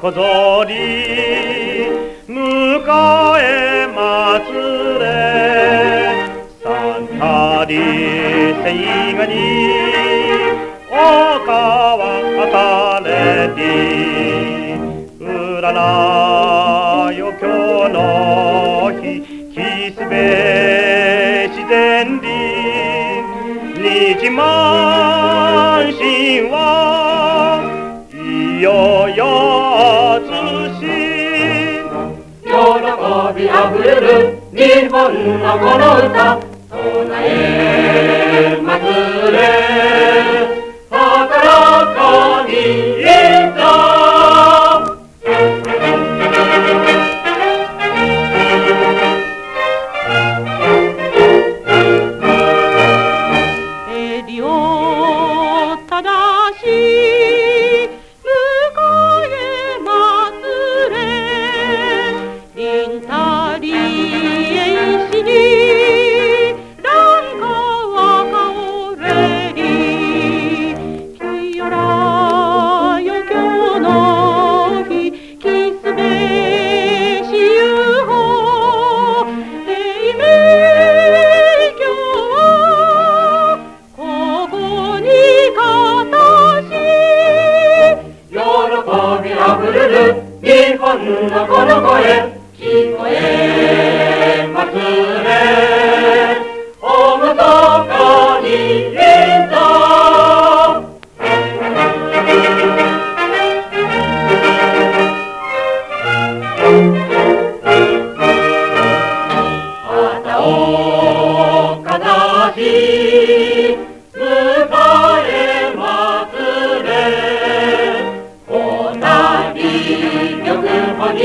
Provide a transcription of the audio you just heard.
小鳥迎え祭れ。三人聖画に丘は渡れり。占いよ今日の日日スべ自然に日満身は日をきあふれる日本のこの歌。唱えまくれ。高かに歌襟を正し日本のこの声聞こえまれ。お大とかに伝た旗をかざし